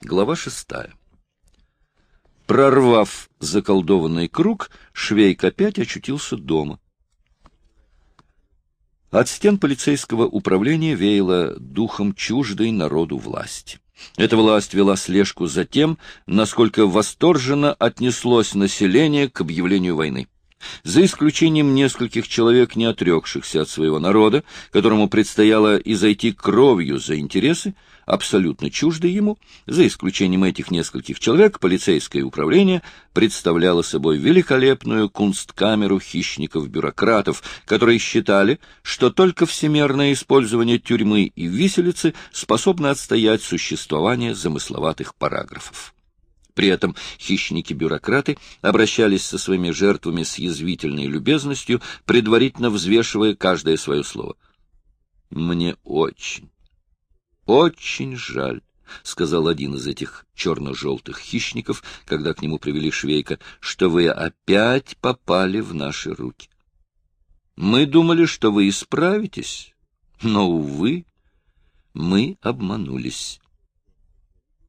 Глава шестая. Прорвав заколдованный круг, Швейк опять очутился дома. От стен полицейского управления веяло духом чуждой народу власти. Эта власть вела слежку за тем, насколько восторженно отнеслось население к объявлению войны. За исключением нескольких человек, не отрекшихся от своего народа, которому предстояло изойти кровью за интересы, абсолютно чуждые ему, за исключением этих нескольких человек, полицейское управление представляло собой великолепную кунсткамеру хищников-бюрократов, которые считали, что только всемерное использование тюрьмы и виселицы способно отстоять существование замысловатых параграфов. При этом хищники-бюрократы обращались со своими жертвами с язвительной любезностью, предварительно взвешивая каждое свое слово. «Мне очень, очень жаль», — сказал один из этих черно-желтых хищников, когда к нему привели швейка, — что вы опять попали в наши руки. Мы думали, что вы исправитесь, но, увы, мы обманулись.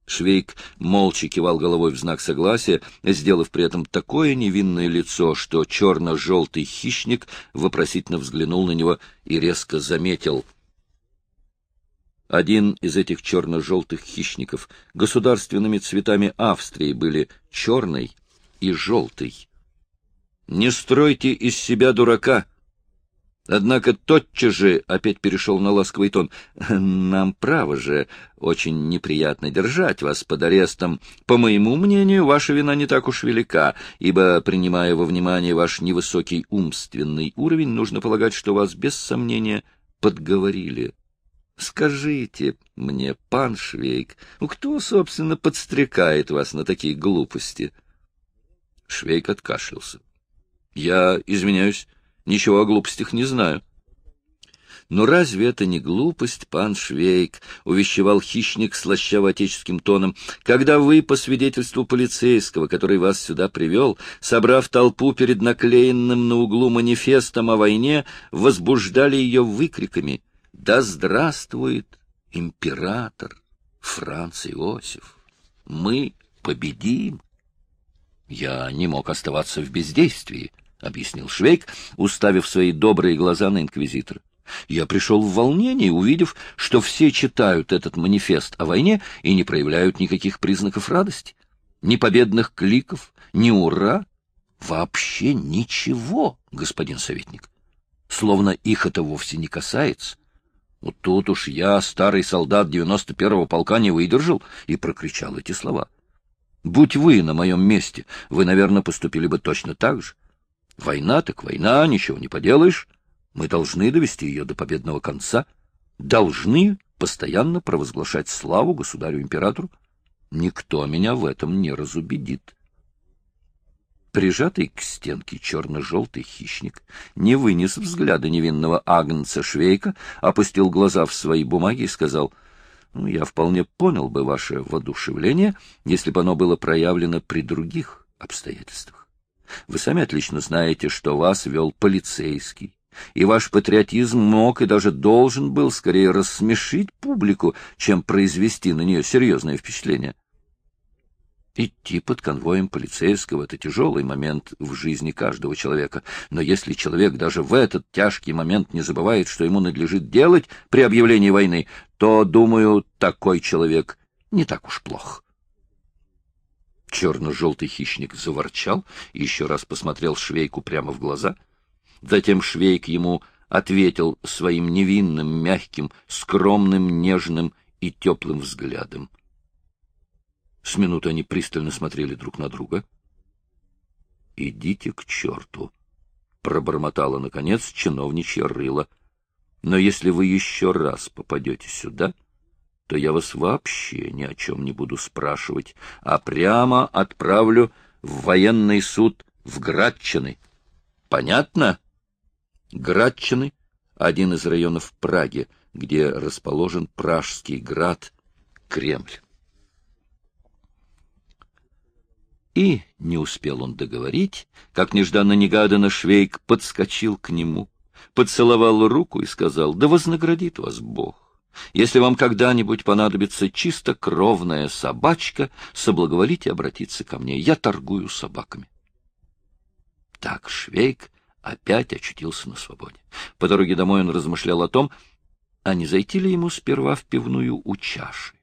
Швейк молча кивал головой в знак согласия, сделав при этом такое невинное лицо, что черно-желтый хищник вопросительно взглянул на него и резко заметил. Один из этих черно-желтых хищников государственными цветами Австрии были черный и желтый. «Не стройте из себя дурака!» Однако тотчас же опять перешел на ласковый тон. «Нам, право же, очень неприятно держать вас под арестом. По моему мнению, ваша вина не так уж велика, ибо, принимая во внимание ваш невысокий умственный уровень, нужно полагать, что вас, без сомнения, подговорили. Скажите мне, пан Швейк, ну кто, собственно, подстрекает вас на такие глупости?» Швейк откашлялся. «Я извиняюсь». Ничего о глупостях не знаю. Но разве это не глупость, пан Швейк, — увещевал хищник слащаво-отеческим тоном, — когда вы, по свидетельству полицейского, который вас сюда привел, собрав толпу перед наклеенным на углу манифестом о войне, возбуждали ее выкриками «Да здравствует император Франц Иосиф! Мы победим!» Я не мог оставаться в бездействии. — объяснил Швейк, уставив свои добрые глаза на инквизитора. Я пришел в волнение, увидев, что все читают этот манифест о войне и не проявляют никаких признаков радости. Ни победных кликов, ни ура. Вообще ничего, господин советник. Словно их это вовсе не касается. Вот тут уж я, старый солдат 91-го полка, не выдержал и прокричал эти слова. Будь вы на моем месте, вы, наверное, поступили бы точно так же. Война так война, ничего не поделаешь. Мы должны довести ее до победного конца, должны постоянно провозглашать славу государю-императору. Никто меня в этом не разубедит. Прижатый к стенке черно-желтый хищник не вынес взгляда невинного агнца Швейка, опустил глаза в свои бумаги и сказал, «Ну, я вполне понял бы ваше воодушевление, если бы оно было проявлено при других обстоятельствах. Вы сами отлично знаете, что вас вел полицейский, и ваш патриотизм мог и даже должен был скорее рассмешить публику, чем произвести на нее серьезное впечатление. Идти под конвоем полицейского — это тяжелый момент в жизни каждого человека, но если человек даже в этот тяжкий момент не забывает, что ему надлежит делать при объявлении войны, то, думаю, такой человек не так уж плох. Черно-желтый хищник заворчал и еще раз посмотрел Швейку прямо в глаза. Затем Швейк ему ответил своим невинным, мягким, скромным, нежным и теплым взглядом. С минуты они пристально смотрели друг на друга. — Идите к черту! — пробормотала, наконец, чиновничья рыло. — Но если вы еще раз попадете сюда то я вас вообще ни о чем не буду спрашивать, а прямо отправлю в военный суд в Градчины. Понятно? Градчины — один из районов Праги, где расположен Пражский град, Кремль. И не успел он договорить, как нежданно-негаданно Швейк подскочил к нему, поцеловал руку и сказал, «Да вознаградит вас Бог! Если вам когда-нибудь понадобится чисто кровная собачка, соблаговолите обратиться ко мне. Я торгую собаками. Так Швейк опять очутился на свободе. По дороге домой он размышлял о том, а не зайти ли ему сперва в пивную у чаши.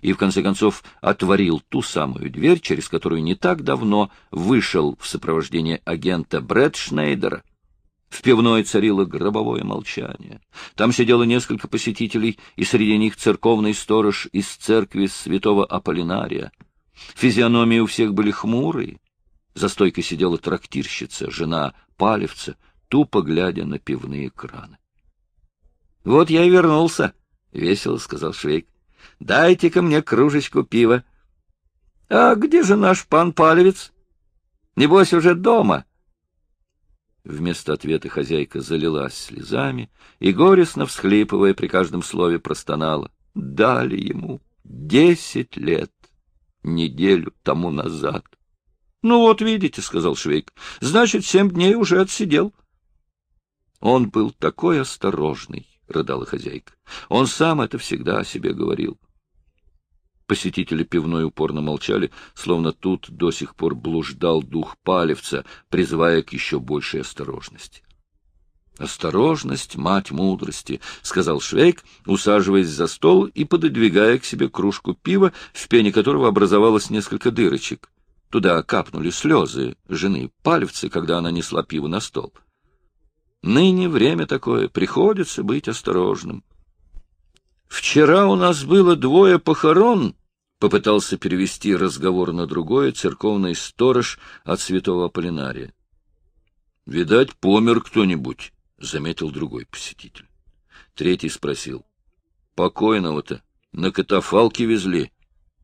И, в конце концов, отворил ту самую дверь, через которую не так давно вышел в сопровождении агента Брэд Шнейдера. В пивной царило гробовое молчание. Там сидело несколько посетителей, и среди них церковный сторож из церкви святого Аполлинария. Физиономии у всех были хмурые. За стойкой сидела трактирщица, жена Палевца, тупо глядя на пивные краны. — Вот я и вернулся, — весело сказал Швейк. — Дайте-ка мне кружечку пива. — А где же наш пан Палевец? Небось, уже дома. — Вместо ответа хозяйка залилась слезами и, горестно всхлипывая при каждом слове, простонала. Дали ему десять лет, неделю тому назад. — Ну вот, видите, — сказал Швейк, — значит, семь дней уже отсидел. Он был такой осторожный, — рыдала хозяйка. Он сам это всегда о себе говорил. Посетители пивной упорно молчали, словно тут до сих пор блуждал дух палевца, призывая к еще большей осторожности. «Осторожность, мать мудрости», — сказал Швейк, усаживаясь за стол и пододвигая к себе кружку пива, в пене которого образовалось несколько дырочек. Туда капнули слезы жены палевцы, когда она несла пиво на стол. «Ныне время такое, приходится быть осторожным». Вчера у нас было двое похорон, — попытался перевести разговор на другое церковный сторож от святого Аполлинария. — Видать, помер кто-нибудь, — заметил другой посетитель. Третий спросил. — Покойного-то на катафалке везли.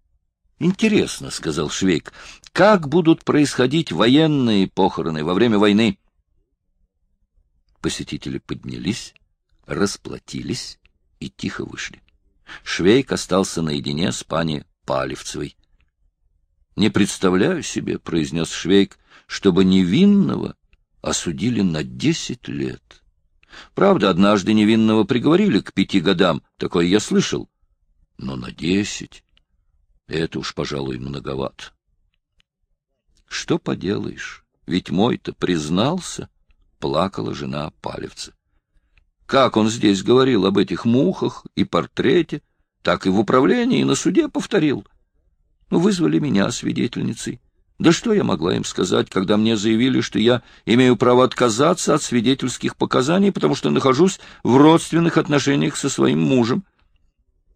— Интересно, — сказал Швейк, — как будут происходить военные похороны во время войны? Посетители поднялись, расплатились и тихо вышли. Швейк остался наедине с пани Палевцевой. — Не представляю себе, — произнес Швейк, — чтобы невинного осудили на десять лет. Правда, однажды невинного приговорили к пяти годам, такое я слышал. Но на десять — это уж, пожалуй, многовато. Что поделаешь, ведь мой-то признался, — плакала жена Палевца. Как он здесь говорил об этих мухах и портрете, так и в управлении, и на суде повторил. Ну, вызвали меня свидетельницей. Да что я могла им сказать, когда мне заявили, что я имею право отказаться от свидетельских показаний, потому что нахожусь в родственных отношениях со своим мужем?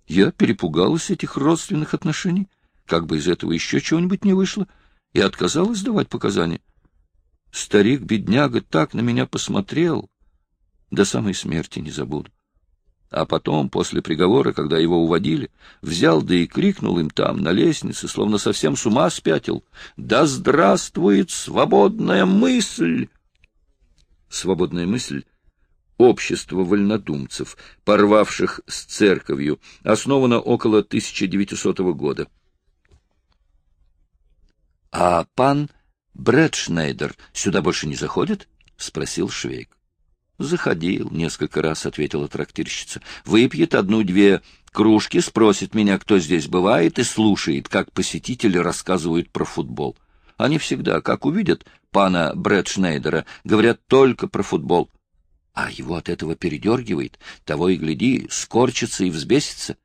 Я перепугалась этих родственных отношений, как бы из этого еще чего-нибудь не вышло, и отказалась давать показания. Старик-бедняга так на меня посмотрел, до самой смерти не забуду. А потом, после приговора, когда его уводили, взял да и крикнул им там, на лестнице, словно совсем с ума спятил. «Да здравствует свободная мысль!» Свободная мысль — общество вольнодумцев, порвавших с церковью, основано около 1900 года. — А пан Брэдшнейдер сюда больше не заходит? — спросил Швейк. — Заходил несколько раз, — ответила трактирщица. — Выпьет одну-две кружки, спросит меня, кто здесь бывает, и слушает, как посетители рассказывают про футбол. Они всегда, как увидят пана Брэд Шнейдера, говорят только про футбол. А его от этого передергивает, того и гляди, скорчится и взбесится.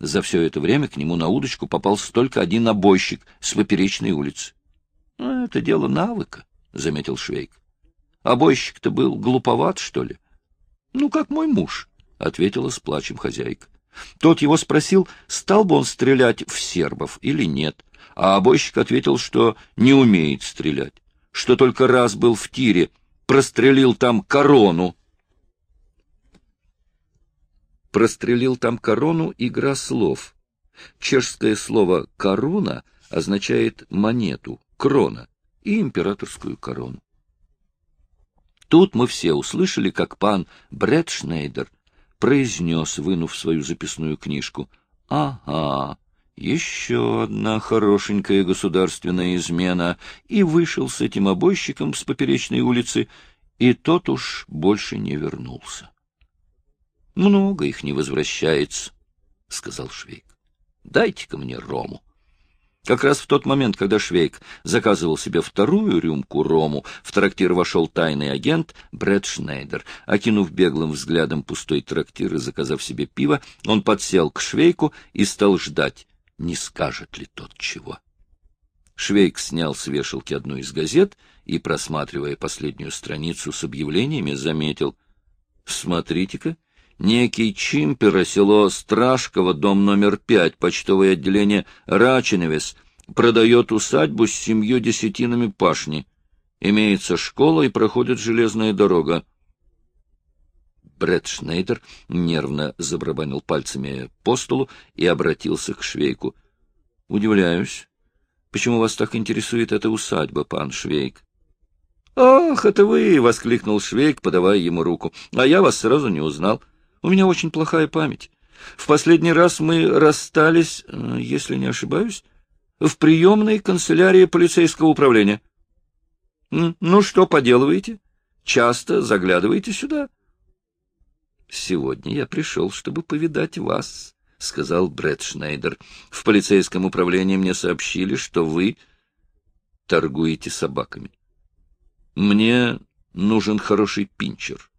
За все это время к нему на удочку попался только один обойщик с поперечной улицы. Ну, — Это дело навыка, — заметил Швейк. Обойщик-то был глуповат, что ли? — Ну, как мой муж, — ответила с плачем хозяйка. Тот его спросил, стал бы он стрелять в сербов или нет, а обойщик ответил, что не умеет стрелять, что только раз был в тире, прострелил там корону. Прострелил там корону — игра слов. Чешское слово «корона» означает монету, крона, и императорскую корону. Тут мы все услышали, как пан Брэд произнес, вынув свою записную книжку. — Ага, еще одна хорошенькая государственная измена, и вышел с этим обойщиком с поперечной улицы, и тот уж больше не вернулся. — Много их не возвращается, — сказал Швейк. — Дайте-ка мне рому. Как раз в тот момент, когда Швейк заказывал себе вторую рюмку рому, в трактир вошел тайный агент Брэд Шнейдер. Окинув беглым взглядом пустой трактир и заказав себе пиво, он подсел к Швейку и стал ждать, не скажет ли тот чего. Швейк снял с вешалки одну из газет и, просматривая последнюю страницу с объявлениями, заметил. — Смотрите-ка, некий Чимпера, село Страшково, дом номер пять, почтовое отделение Раченевес, продает усадьбу с семью десятинами пашни. Имеется школа и проходит железная дорога. Брэд Шнейдер нервно забрабанил пальцами по столу и обратился к Швейку. — Удивляюсь. Почему вас так интересует эта усадьба, пан Швейк? — Ах, это вы! — воскликнул Швейк, подавая ему руку. — А я вас сразу не узнал. — у меня очень плохая память. В последний раз мы расстались, э, если не ошибаюсь, в приемной канцелярии полицейского управления. Ну, что поделываете? Часто заглядываете сюда? Сегодня я пришел, чтобы повидать вас, — сказал Брэд Шнейдер. В полицейском управлении мне сообщили, что вы торгуете собаками. Мне нужен хороший пинчер.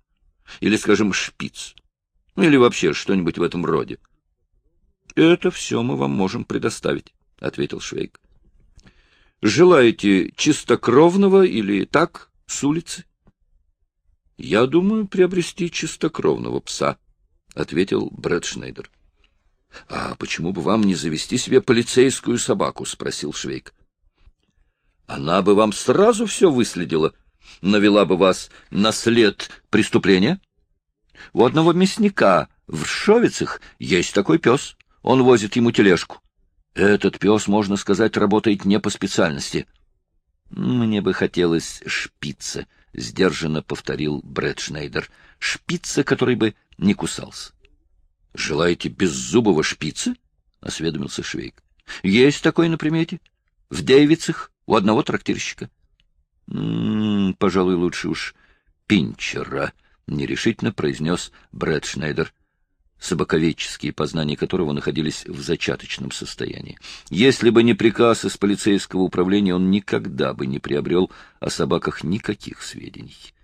Или, скажем, шпиц. Ну, или вообще что-нибудь в этом роде. — Это все мы вам можем предоставить, — ответил Швейк. — Желаете чистокровного или так, с улицы? — Я думаю приобрести чистокровного пса, — ответил Брэд Шнейдер. — А почему бы вам не завести себе полицейскую собаку? — спросил Швейк. — Она бы вам сразу все выследила, навела бы вас на след преступления. — у одного мясника в Ршовицах есть такой пес. Он возит ему тележку. Этот пес, можно сказать, работает не по специальности. — Мне бы хотелось шпица, — сдержанно повторил Брэд Шнейдер. — Шпица, который бы не кусался. — Желаете беззубого шпица? — осведомился Швейк. — Есть такой на примете. В Дейвицах у одного трактирщика. — Пожалуй, лучше уж пинчера, —— нерешительно произнес Брэд Шнейдер, собаковедческие познания которого находились в зачаточном состоянии. Если бы не приказ из полицейского управления, он никогда бы не приобрел о собаках никаких сведений.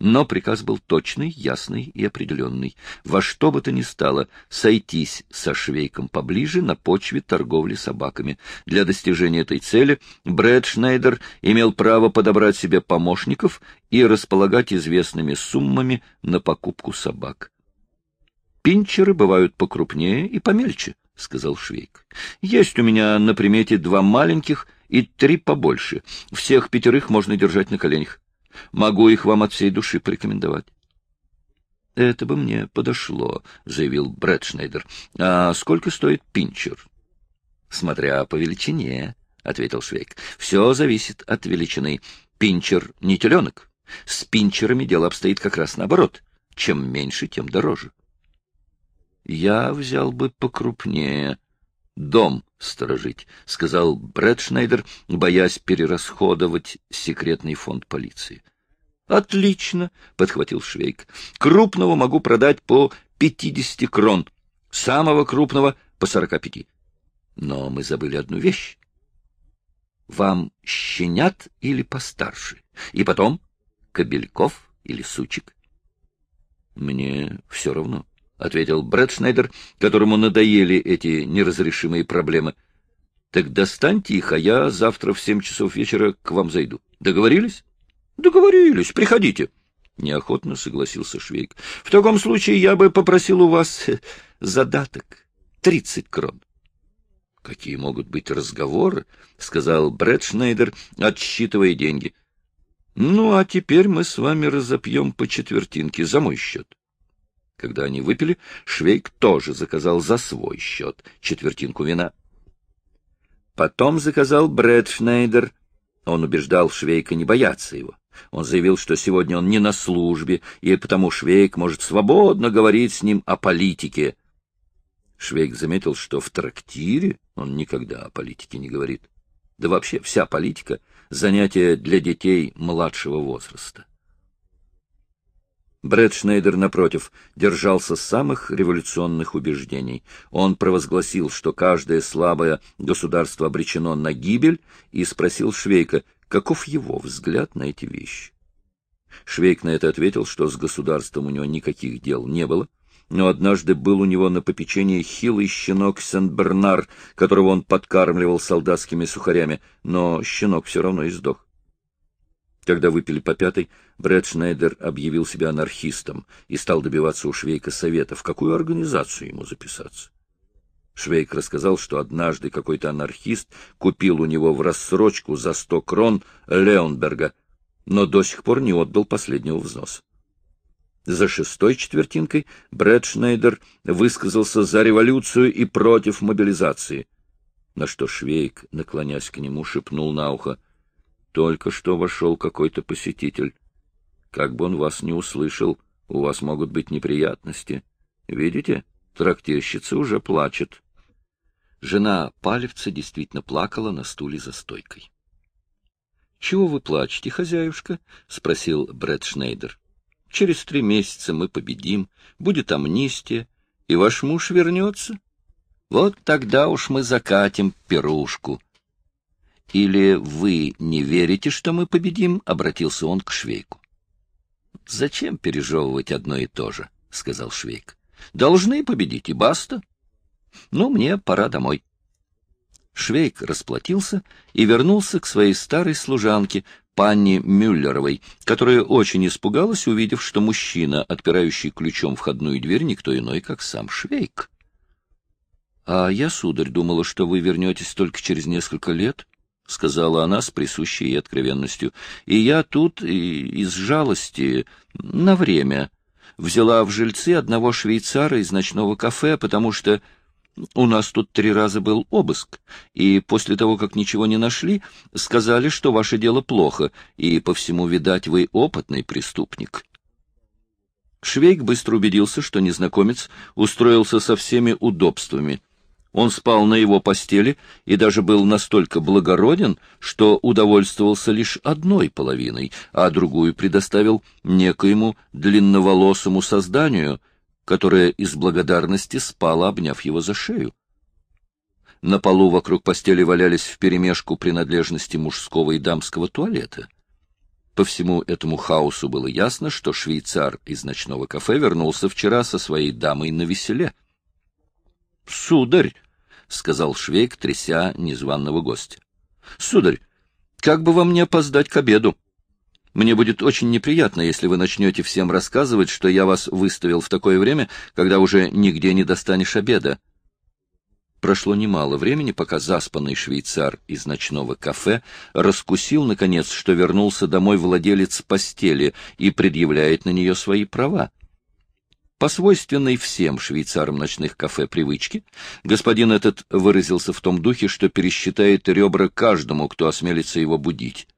Но приказ был точный, ясный и определенный. Во что бы то ни стало сойтись со Швейком поближе на почве торговли собаками. Для достижения этой цели Брэд Шнейдер имел право подобрать себе помощников и располагать известными суммами на покупку собак. «Пинчеры бывают покрупнее и помельче», — сказал Швейк. «Есть у меня на примете два маленьких и три побольше. Всех пятерых можно держать на коленях. Могу их вам от всей души порекомендовать. — Это бы мне подошло, — заявил Брэд А сколько стоит пинчер? — Смотря по величине, — ответил Швейк. — Все зависит от величины. Пинчер — не теленок. С пинчерами дело обстоит как раз наоборот. Чем меньше, тем дороже. — Я взял бы покрупнее. Дом сторожить, — сказал Брэд Шнейдер, боясь перерасходовать секретный фонд полиции. — Отлично, — подхватил Швейк. — Крупного могу продать по пятидесяти крон, самого крупного — по сорока пяти. Но мы забыли одну вещь. Вам щенят или постарше? И потом, кобельков или сучек? Мне все равно. — ответил Брэд Шнайдер, которому надоели эти неразрешимые проблемы. — Так достаньте их, а я завтра в семь часов вечера к вам зайду. Договорились? — Договорились. Приходите. Неохотно согласился Швейк. — В таком случае я бы попросил у вас задаток. Тридцать крон. — Какие могут быть разговоры? — сказал Брэд Шнейдер, отсчитывая деньги. — Ну, а теперь мы с вами разопьем по четвертинке за мой счет. Когда они выпили, Швейк тоже заказал за свой счет четвертинку вина. Потом заказал Брэд Шнейдер. Он убеждал Швейка не бояться его. Он заявил, что сегодня он не на службе, и потому Швейк может свободно говорить с ним о политике. Швейк заметил, что в трактире он никогда о политике не говорит. Да вообще вся политика — занятие для детей младшего возраста. Брэд Шнейдер, напротив, держался самых революционных убеждений. Он провозгласил, что каждое слабое государство обречено на гибель, и спросил Швейка, каков его взгляд на эти вещи. Швейк на это ответил, что с государством у него никаких дел не было, но однажды был у него на попечении хилый щенок Сент-Бернар, которого он подкармливал солдатскими сухарями, но щенок все равно издох. Когда выпили по пятой, Брэд Шнейдер объявил себя анархистом и стал добиваться у Швейка совета, в какую организацию ему записаться. Швейк рассказал, что однажды какой-то анархист купил у него в рассрочку за сто крон Леонберга, но до сих пор не отдал последнего взноса. За шестой четвертинкой Брэд Шнейдер высказался за революцию и против мобилизации, на что Швейк, наклонясь к нему, шепнул на ухо, «Только что вошел какой-то посетитель. Как бы он вас не услышал, у вас могут быть неприятности. Видите, трактирщица уже плачет». Жена Палевца действительно плакала на стуле за стойкой. — Чего вы плачете, хозяюшка? — спросил Брэд Шнейдер. Через три месяца мы победим, будет амнистия, и ваш муж вернется. Вот тогда уж мы закатим пирушку. — Или вы не верите, что мы победим? — обратился он к Швейку. — Зачем пережевывать одно и то же? — сказал Швейк. — Должны победить, и баста. Ну, мне пора домой. Швейк расплатился и вернулся к своей старой служанке, Панни Мюллеровой, которая очень испугалась, увидев, что мужчина, отпирающий ключом входную дверь, никто иной, как сам Швейк. — А я, сударь, думала, что вы вернетесь только через несколько лет, — сказала она с присущей ей откровенностью. — И я тут и, из жалости на время взяла в жильцы одного швейцара из ночного кафе, потому что... У нас тут три раза был обыск, и после того, как ничего не нашли, сказали, что ваше дело плохо, и по всему, видать, вы опытный преступник. Швейк быстро убедился, что незнакомец устроился со всеми удобствами. Он спал на его постели и даже был настолько благороден, что удовольствовался лишь одной половиной, а другую предоставил некоему длинноволосому созданию — которая из благодарности спала, обняв его за шею. На полу вокруг постели валялись вперемешку принадлежности мужского и дамского туалета. По всему этому хаосу было ясно, что швейцар из ночного кафе вернулся вчера со своей дамой на веселе. — Сударь! — сказал Швейк, тряся незваного гостя. — Сударь, как бы вам не опоздать к обеду? Мне будет очень неприятно, если вы начнете всем рассказывать, что я вас выставил в такое время, когда уже нигде не достанешь обеда. Прошло немало времени, пока заспанный швейцар из ночного кафе раскусил, наконец, что вернулся домой владелец постели и предъявляет на нее свои права. По свойственной всем швейцарам ночных кафе привычке, господин этот выразился в том духе, что пересчитает ребра каждому, кто осмелится его будить.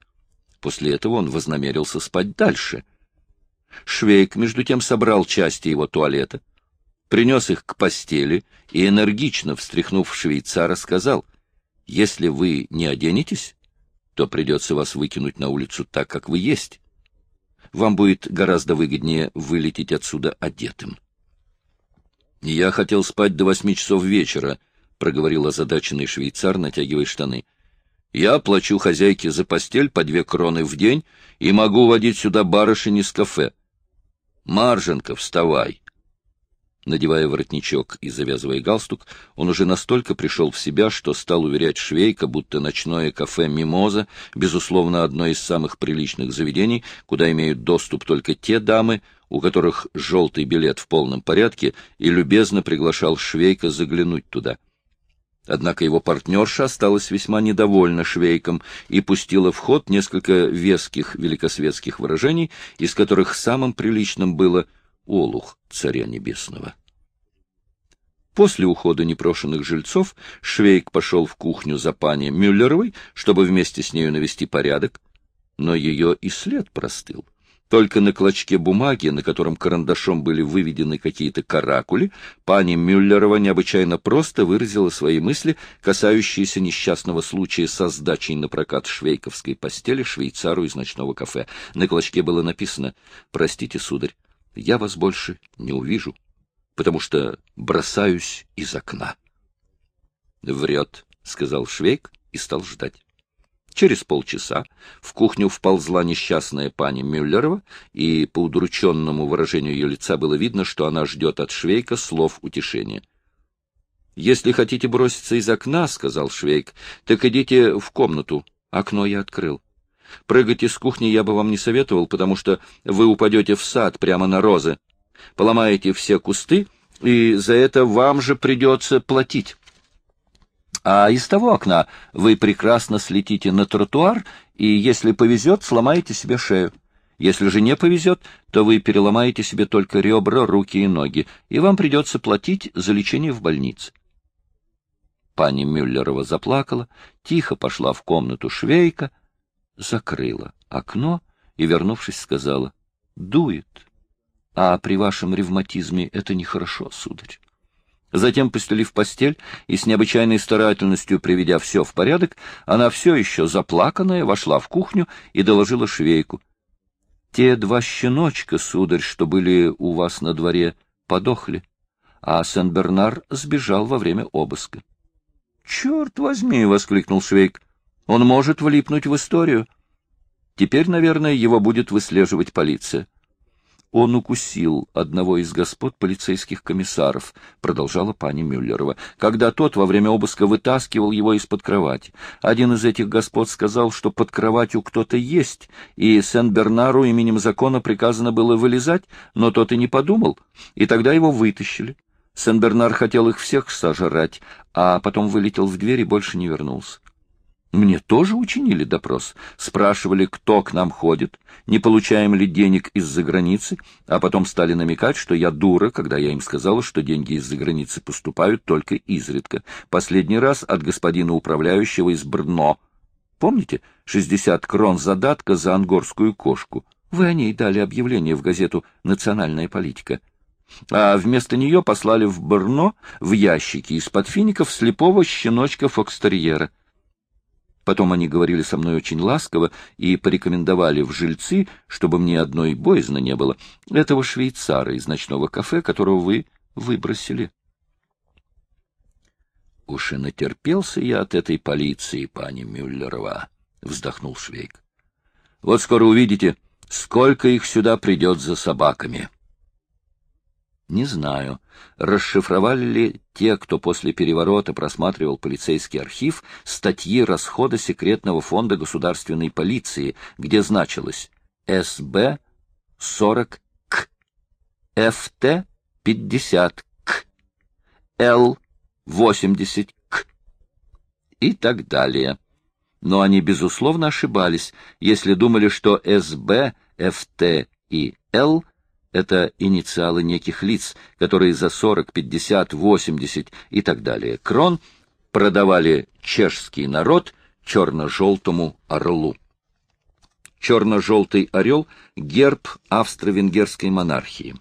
После этого он вознамерился спать дальше. Швейк, между тем, собрал части его туалета, принес их к постели и, энергично встряхнув швейцара, сказал, «Если вы не оденетесь, то придется вас выкинуть на улицу так, как вы есть. Вам будет гораздо выгоднее вылететь отсюда одетым». «Я хотел спать до восьми часов вечера», — проговорил озадаченный швейцар, натягивая штаны. Я плачу хозяйке за постель по две кроны в день и могу водить сюда барышень из кафе. Марженка, вставай!» Надевая воротничок и завязывая галстук, он уже настолько пришел в себя, что стал уверять Швейка, будто ночное кафе «Мимоза» безусловно одно из самых приличных заведений, куда имеют доступ только те дамы, у которых желтый билет в полном порядке, и любезно приглашал Швейка заглянуть туда. Однако его партнерша осталась весьма недовольна Швейком и пустила в ход несколько веских великосветских выражений, из которых самым приличным было «Олух царя небесного». После ухода непрошенных жильцов Швейк пошел в кухню за пани Мюллеровой, чтобы вместе с нею навести порядок, но ее и след простыл. Только на клочке бумаги, на котором карандашом были выведены какие-то каракули, пани Мюллерова необычайно просто выразила свои мысли, касающиеся несчастного случая со сдачей на прокат швейковской постели швейцару из ночного кафе. На клочке было написано «Простите, сударь, я вас больше не увижу, потому что бросаюсь из окна. — Врет, — сказал Швейк и стал ждать. Через полчаса в кухню вползла несчастная пани Мюллерова, и по удрученному выражению ее лица было видно, что она ждет от Швейка слов утешения. — Если хотите броситься из окна, — сказал Швейк, — так идите в комнату. Окно я открыл. Прыгать из кухни я бы вам не советовал, потому что вы упадете в сад прямо на розы, поломаете все кусты, и за это вам же придется платить. А из того окна вы прекрасно слетите на тротуар, и, если повезет, сломаете себе шею. Если же не повезет, то вы переломаете себе только ребра, руки и ноги, и вам придется платить за лечение в больнице. Пани Мюллерова заплакала, тихо пошла в комнату швейка, закрыла окно и, вернувшись, сказала, — дует. А при вашем ревматизме это нехорошо, сударь. Затем, постелив постель и с необычайной старательностью приведя все в порядок, она все еще заплаканная вошла в кухню и доложила швейку. — Те два щеночка, сударь, что были у вас на дворе, подохли, а Сен-Бернар сбежал во время обыска. — Черт возьми! — воскликнул швейк. — Он может влипнуть в историю. Теперь, наверное, его будет выслеживать полиция. — он укусил одного из господ полицейских комиссаров, продолжала пани Мюллерова, когда тот во время обыска вытаскивал его из-под кровати. Один из этих господ сказал, что под кроватью кто-то есть, и Сен-Бернару именем закона приказано было вылезать, но тот и не подумал, и тогда его вытащили. Сен-Бернар хотел их всех сожрать, а потом вылетел в дверь и больше не вернулся. Мне тоже учинили допрос. Спрашивали, кто к нам ходит, не получаем ли денег из-за границы, а потом стали намекать, что я дура, когда я им сказала, что деньги из-за границы поступают только изредка. Последний раз от господина управляющего из Брно. Помните, 60 крон задатка за ангорскую кошку? Вы о ней дали объявление в газету «Национальная политика». А вместо нее послали в Брно в ящики из-под фиников слепого щеночка Фокстерьера. Потом они говорили со мной очень ласково и порекомендовали в жильцы, чтобы мне одной боязно не было, этого швейцара из ночного кафе, которого вы выбросили. — Уж и натерпелся я от этой полиции, пани Мюллерова, — вздохнул Швейк. — Вот скоро увидите, сколько их сюда придет за собаками. — не знаю, расшифровали ли те, кто после переворота просматривал полицейский архив, статьи расхода секретного фонда государственной полиции, где значилось СБ 40 К, ФТ 50 К, Л 80 К и так далее. Но они, безусловно, ошибались, если думали, что СБ, ФТ и Л — это инициалы неких лиц, которые за 40, 50, 80 и так далее крон продавали чешский народ черно-желтому орлу. Черно-желтый орел — герб австро-венгерской монархии.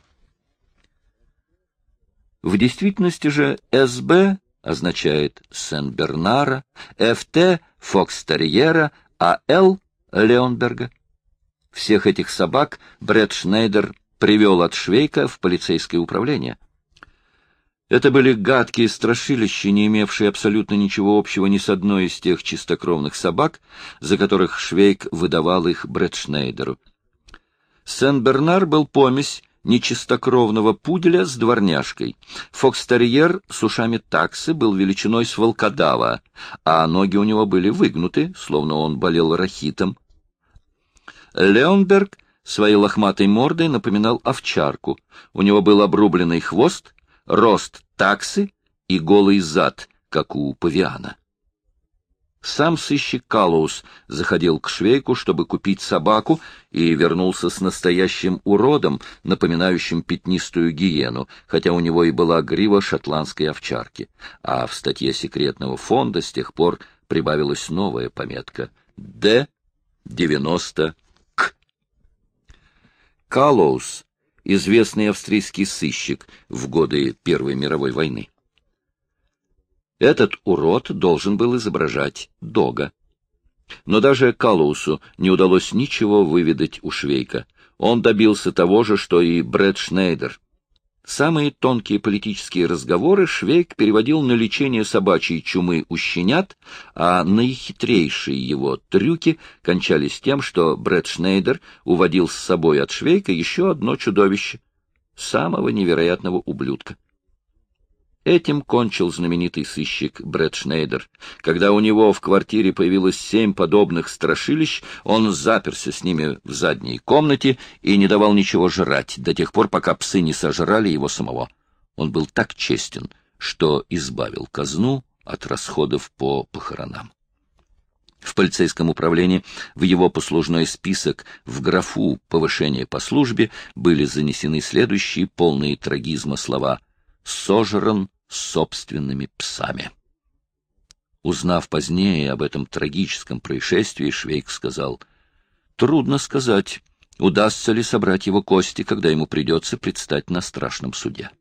В действительности же СБ означает Сен-Бернара, ФТ — Фокстерьера, а Л — Леонберга. Всех этих собак Бред Шнейдер привел от Швейка в полицейское управление. Это были гадкие страшилища, не имевшие абсолютно ничего общего ни с одной из тех чистокровных собак, за которых Швейк выдавал их Бретшнейдеру. Сен-Бернар был помесь нечистокровного пуделя с дворняжкой. Фокстерьер с ушами таксы был величиной с волкодава, а ноги у него были выгнуты, словно он болел рахитом. Леонберг своей лохматой мордой напоминал овчарку. У него был обрубленный хвост, рост таксы и голый зад, как у павиана. Сам сыщик Калоус заходил к швейку, чтобы купить собаку, и вернулся с настоящим уродом, напоминающим пятнистую гиену, хотя у него и была грива шотландской овчарки. А в статье секретного фонда с тех пор прибавилась новая пометка — Д-90 Калоус, известный австрийский сыщик в годы Первой мировой войны. Этот урод должен был изображать дога. Но даже Калоусу не удалось ничего выведать у Швейка. Он добился того же, что и Брэд Шнейдер. Самые тонкие политические разговоры Швейк переводил на лечение собачьей чумы у щенят, а наихитрейшие его трюки кончались тем, что Брэд Шнейдер уводил с собой от Швейка еще одно чудовище — самого невероятного ублюдка. Этим кончил знаменитый сыщик Брэд Шнейдер. Когда у него в квартире появилось семь подобных страшилищ, он заперся с ними в задней комнате и не давал ничего жрать до тех пор, пока псы не сожрали его самого. Он был так честен, что избавил казну от расходов по похоронам. В полицейском управлении в его послужной список в графу повышения по службе были занесены следующие полные трагизма слова «сожран собственными псами. Узнав позднее об этом трагическом происшествии, Швейк сказал, «Трудно сказать, удастся ли собрать его кости, когда ему придется предстать на страшном суде».